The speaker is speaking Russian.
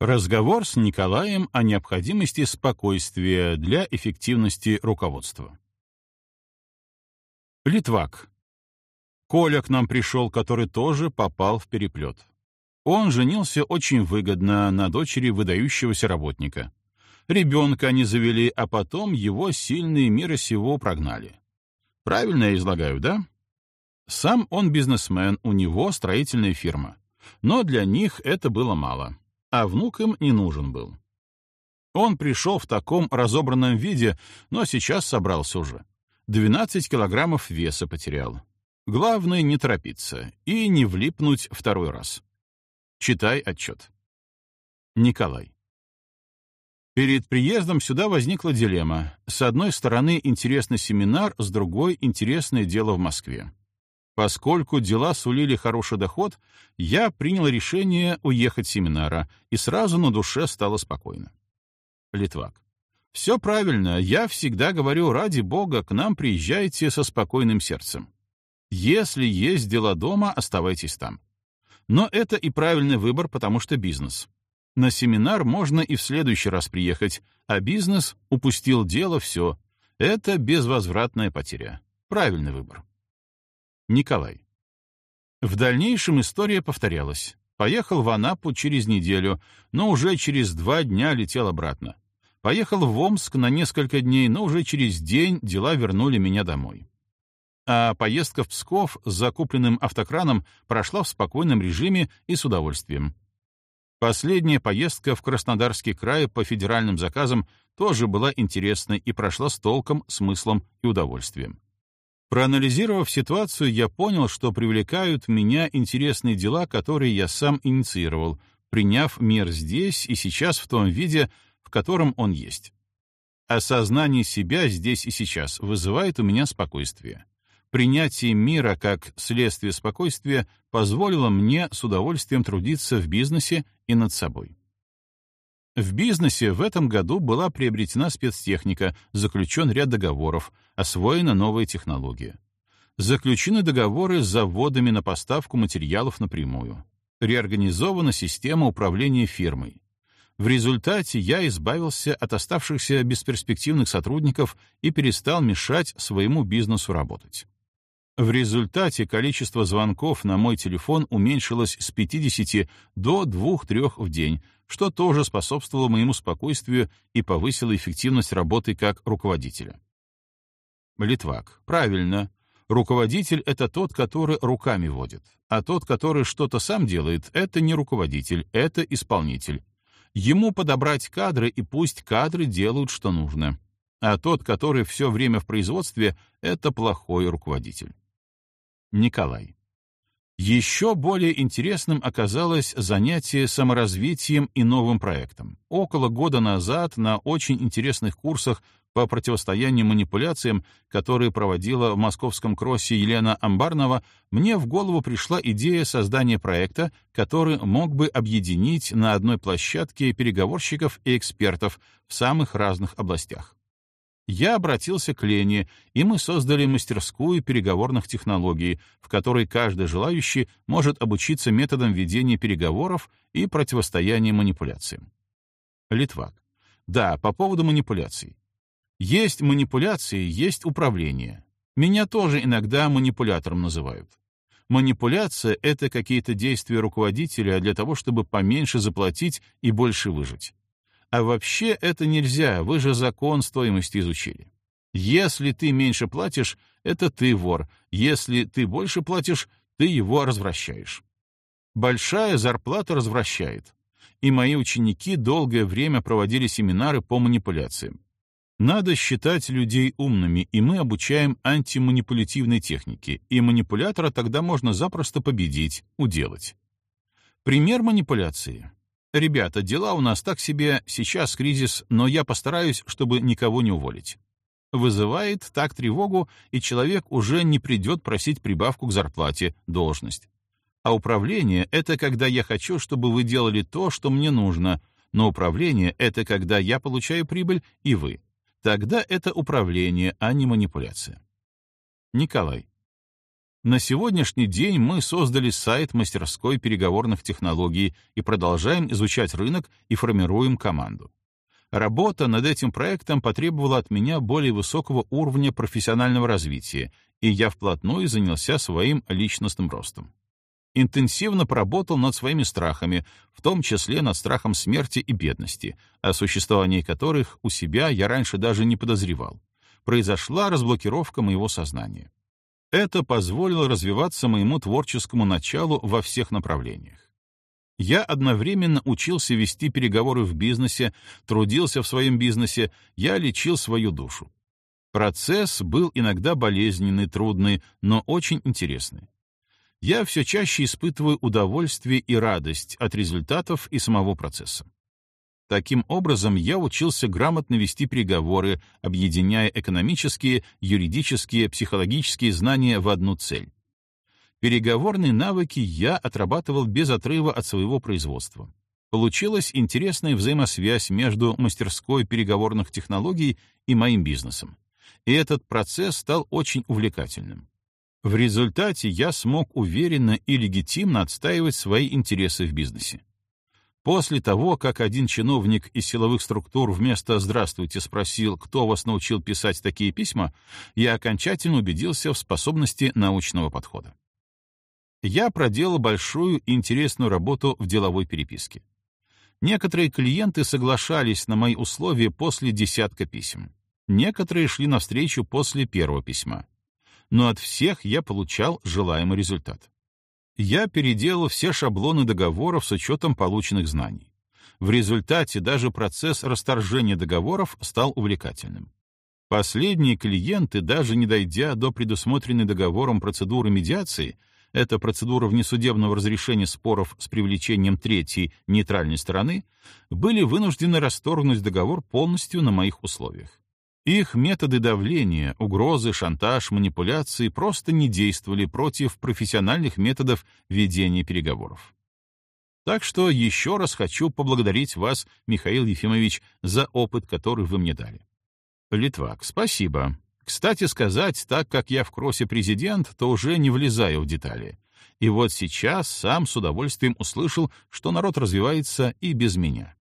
Разговор с Николаем о необходимости спокойствия для эффективности руководства. Литвак. Коля к нам пришел, который тоже попал в переплет. Он женился очень выгодно на дочери выдающегося работника. Ребенка они завели, а потом его сильные мира сего прогнали. Правильно я излагаю, да? Сам он бизнесмен, у него строительная фирма. Но для них это было мало а внук им не нужен был. Он пришел в таком разобранном виде, но сейчас собрался уже. 12 килограммов веса потерял. Главное — не торопиться и не влипнуть второй раз. Читай отчет. Николай. Перед приездом сюда возникла дилемма. С одной стороны, интересный семинар, с другой — интересное дело в Москве. Поскольку дела сулили хороший доход, я принял решение уехать с семинара, и сразу на душе стало спокойно. Литвак. Все правильно, я всегда говорю, ради бога, к нам приезжайте со спокойным сердцем. Если есть дела дома, оставайтесь там. Но это и правильный выбор, потому что бизнес. На семинар можно и в следующий раз приехать, а бизнес упустил дело, все. Это безвозвратная потеря. Правильный выбор. Николай. В дальнейшем история повторялась. Поехал в Анапу через неделю, но уже через два дня летел обратно. Поехал в Омск на несколько дней, но уже через день дела вернули меня домой. А поездка в Псков с закупленным автокраном прошла в спокойном режиме и с удовольствием. Последняя поездка в Краснодарский край по федеральным заказам тоже была интересной и прошла с толком, смыслом и удовольствием. Проанализировав ситуацию, я понял, что привлекают меня интересные дела, которые я сам инициировал, приняв мир здесь и сейчас в том виде, в котором он есть. Осознание себя здесь и сейчас вызывает у меня спокойствие. Принятие мира как следствие спокойствия позволило мне с удовольствием трудиться в бизнесе и над собой. В бизнесе в этом году была приобретена спецтехника, заключен ряд договоров, освоена новая технология. Заключены договоры с заводами на поставку материалов напрямую. Реорганизована система управления фирмой. В результате я избавился от оставшихся бесперспективных сотрудников и перестал мешать своему бизнесу работать. В результате количество звонков на мой телефон уменьшилось с 50 до 2-3 в день, что тоже способствовало моему спокойствию и повысило эффективность работы как руководителя. Литвак. Правильно. Руководитель — это тот, который руками водит, а тот, который что-то сам делает, — это не руководитель, это исполнитель. Ему подобрать кадры, и пусть кадры делают, что нужно. А тот, который все время в производстве, — это плохой руководитель. Николай. Еще более интересным оказалось занятие саморазвитием и новым проектом. Около года назад на очень интересных курсах по противостоянию манипуляциям, которые проводила в московском кроссе Елена Амбарнова, мне в голову пришла идея создания проекта, который мог бы объединить на одной площадке переговорщиков и экспертов в самых разных областях. Я обратился к Лене, и мы создали мастерскую переговорных технологий, в которой каждый желающий может обучиться методам ведения переговоров и противостояния манипуляциям. Литвак. Да, по поводу манипуляций. Есть манипуляции, есть управление. Меня тоже иногда манипулятором называют. Манипуляция — это какие-то действия руководителя для того, чтобы поменьше заплатить и больше выжить. А вообще это нельзя, вы же закон стоимости изучили. Если ты меньше платишь, это ты вор. Если ты больше платишь, ты его развращаешь. Большая зарплата развращает. И мои ученики долгое время проводили семинары по манипуляциям. Надо считать людей умными, и мы обучаем антиманипулятивной технике, и манипулятора тогда можно запросто победить, уделать. Пример манипуляции. «Ребята, дела у нас так себе, сейчас кризис, но я постараюсь, чтобы никого не уволить». Вызывает так тревогу, и человек уже не придет просить прибавку к зарплате, должность. А управление — это когда я хочу, чтобы вы делали то, что мне нужно, но управление — это когда я получаю прибыль и вы. Тогда это управление, а не манипуляция. Николай. На сегодняшний день мы создали сайт мастерской переговорных технологий и продолжаем изучать рынок и формируем команду. Работа над этим проектом потребовала от меня более высокого уровня профессионального развития, и я вплотную занялся своим личностным ростом. Интенсивно поработал над своими страхами, в том числе над страхом смерти и бедности, о существовании которых у себя я раньше даже не подозревал. Произошла разблокировка моего сознания. Это позволило развиваться моему творческому началу во всех направлениях. Я одновременно учился вести переговоры в бизнесе, трудился в своем бизнесе, я лечил свою душу. Процесс был иногда болезненный, трудный, но очень интересный. Я все чаще испытываю удовольствие и радость от результатов и самого процесса. Таким образом, я учился грамотно вести переговоры, объединяя экономические, юридические, психологические знания в одну цель. Переговорные навыки я отрабатывал без отрыва от своего производства. Получилась интересная взаимосвязь между мастерской переговорных технологий и моим бизнесом. И этот процесс стал очень увлекательным. В результате я смог уверенно и легитимно отстаивать свои интересы в бизнесе. После того, как один чиновник из силовых структур вместо «здравствуйте» спросил, кто вас научил писать такие письма, я окончательно убедился в способности научного подхода. Я проделал большую и интересную работу в деловой переписке. Некоторые клиенты соглашались на мои условия после десятка писем. Некоторые шли навстречу после первого письма. Но от всех я получал желаемый результат я переделал все шаблоны договоров с учетом полученных знаний. В результате даже процесс расторжения договоров стал увлекательным. Последние клиенты, даже не дойдя до предусмотренной договором процедуры медиации, это процедура внесудебного разрешения споров с привлечением третьей, нейтральной стороны, были вынуждены расторгнуть договор полностью на моих условиях. Их методы давления, угрозы, шантаж, манипуляции просто не действовали против профессиональных методов ведения переговоров. Так что еще раз хочу поблагодарить вас, Михаил Ефимович, за опыт, который вы мне дали. Литвак, спасибо. Кстати сказать, так как я в кроссе президент, то уже не влезаю в детали. И вот сейчас сам с удовольствием услышал, что народ развивается и без меня.